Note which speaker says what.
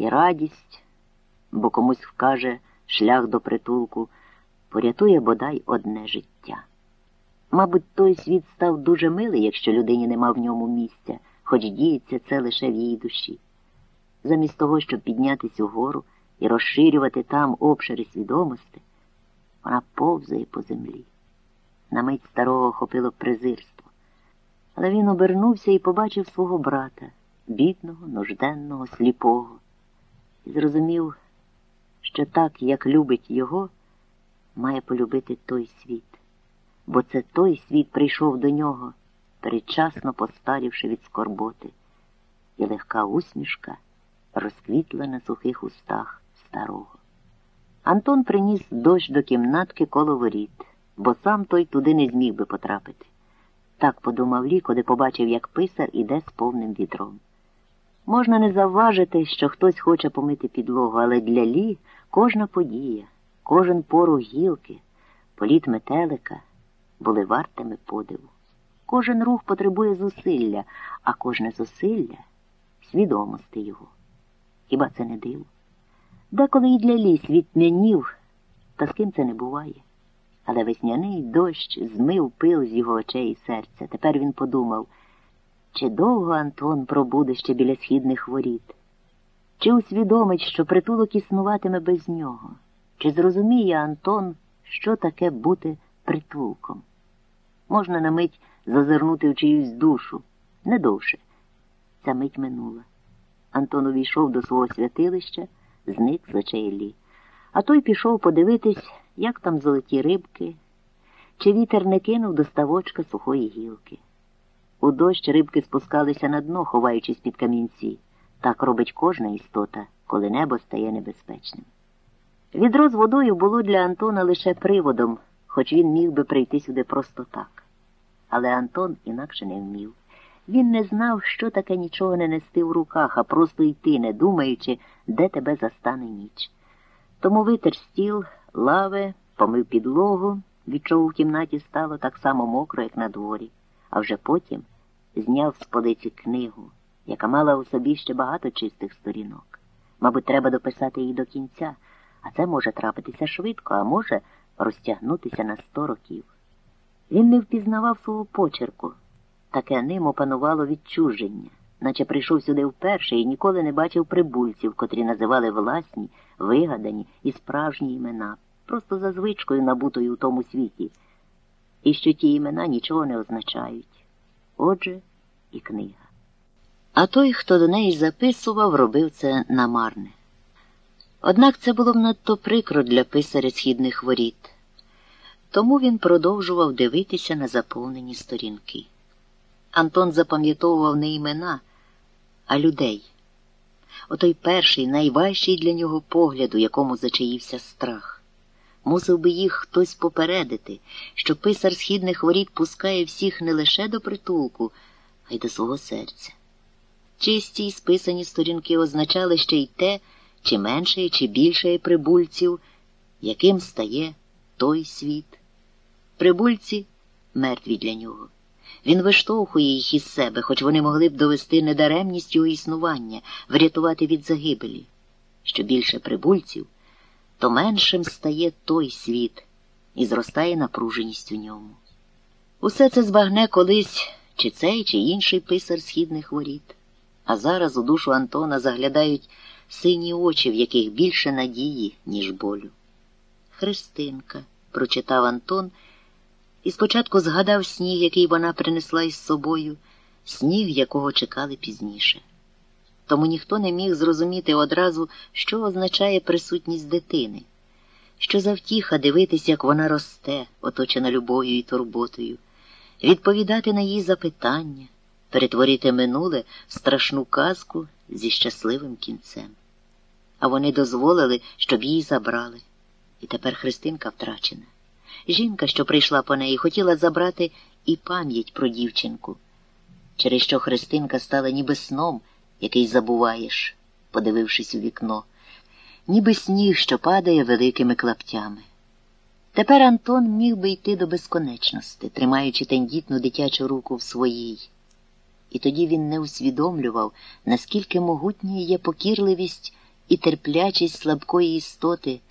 Speaker 1: і радість, бо комусь вкаже шлях до притулку, порятує бодай одне життя. Мабуть, той світ став дуже милий, якщо людині нема в ньому місця, хоч діється це лише в її душі. Замість того, щоб піднятися угору і розширювати там обшири свідомості, вона повзає по землі. На мить старого охопило презирство. Але він обернувся і побачив свого брата, бідного, нужденного, сліпого, зрозумів, що так, як любить його, має полюбити той світ, бо це той світ прийшов до нього, передчасно постарівши від скорботи, і легка усмішка розквітла на сухих устах старого. Антон приніс дощ до кімнатки коло воріт, бо сам той туди не зміг би потрапити. Так подумав Лі, коли побачив, як писар іде з повним відром. Можна не завважити, що хтось хоче помити підлогу, але для Лі кожна подія, кожен порух гілки, політ метелика були вартими подиву. Кожен рух потребує зусилля, а кожне зусилля свідомості його. Хіба це не диво? Деколи і для ліс відм'янів, та з ким це не буває. Але весняний дощ змив пил з його очей і серця. Тепер він подумав, чи довго Антон пробуде ще біля східних воріт, чи усвідомить, що притулок існуватиме без нього, чи зрозуміє Антон, що таке бути притулком. Можна на мить зазирнути в чиюсь душу, не довше. Ця мить минула. Антон увійшов до свого святилища, зник з очей Лі. А той пішов подивитись, як там золоті рибки, чи вітер не кинув до ставочка сухої гілки. У дощ рибки спускалися на дно, ховаючись під камінці. Так робить кожна істота, коли небо стає небезпечним. Відро з водою було для Антона лише приводом, хоч він міг би прийти сюди просто так. Але Антон інакше не вмів. Він не знав, що таке нічого не нести в руках, а просто йти, не думаючи, де тебе застане ніч. Тому витер стіл, лави, помив підлогу, від чого в кімнаті стало так само мокро, як на дворі, а вже потім зняв з полиці книгу, яка мала у собі ще багато чистих сторінок. Мабуть, треба дописати її до кінця, а це може трапитися швидко, а може розтягнутися на сто років. Він не впізнавав свого почерку. Таке ним опанувало відчуження, наче прийшов сюди вперше і ніколи не бачив прибульців, котрі називали власні, вигадані і справжні імена, просто за звичкою набутою у тому світі, і що ті імена нічого не означають. Отже, і книга. А той, хто до неї записував, робив це намарне. Однак це було б надто прикро для писаря східних воріт, тому він продовжував дивитися на заповнені сторінки. Антон запам'ятовував не імена, а людей. Отой перший, найважчий для нього погляд, у якому зачаївся страх. Мусив би їх хтось попередити, що писар східних воріт пускає всіх не лише до притулку, а й до свого серця. Чисті й списані сторінки означали ще й те, чи менше, чи більше прибульців, яким стає той світ. Прибульці мертві для нього. Він виштовхує їх із себе, хоч вони могли б довести недаремність його існування, врятувати від загибелі. Що більше прибульців, то меншим стає той світ і зростає напруженість у ньому. Усе це збагне колись чи цей, чи інший писар східних воріт. А зараз у душу Антона заглядають сині очі, в яких більше надії, ніж болю. Христинка, прочитав Антон і спочатку згадав сніг, який вона принесла із собою, сніг, якого чекали пізніше. Тому ніхто не міг зрозуміти одразу, що означає присутність дитини, що завтіха дивитись, як вона росте, оточена любов'ю і турботою, відповідати на її запитання, перетворити минуле в страшну казку зі щасливим кінцем. А вони дозволили, щоб її забрали. І тепер Христинка втрачена. Жінка, що прийшла по неї, хотіла забрати і пам'ять про дівчинку, через що Христинка стала ніби сном, який забуваєш, подивившись у вікно, ніби сніг, що падає великими клаптями. Тепер Антон міг би йти до безконечності, тримаючи тендітну дитячу руку в своїй. І тоді він не усвідомлював, наскільки могутньою є покірливість і терплячість слабкої істоти.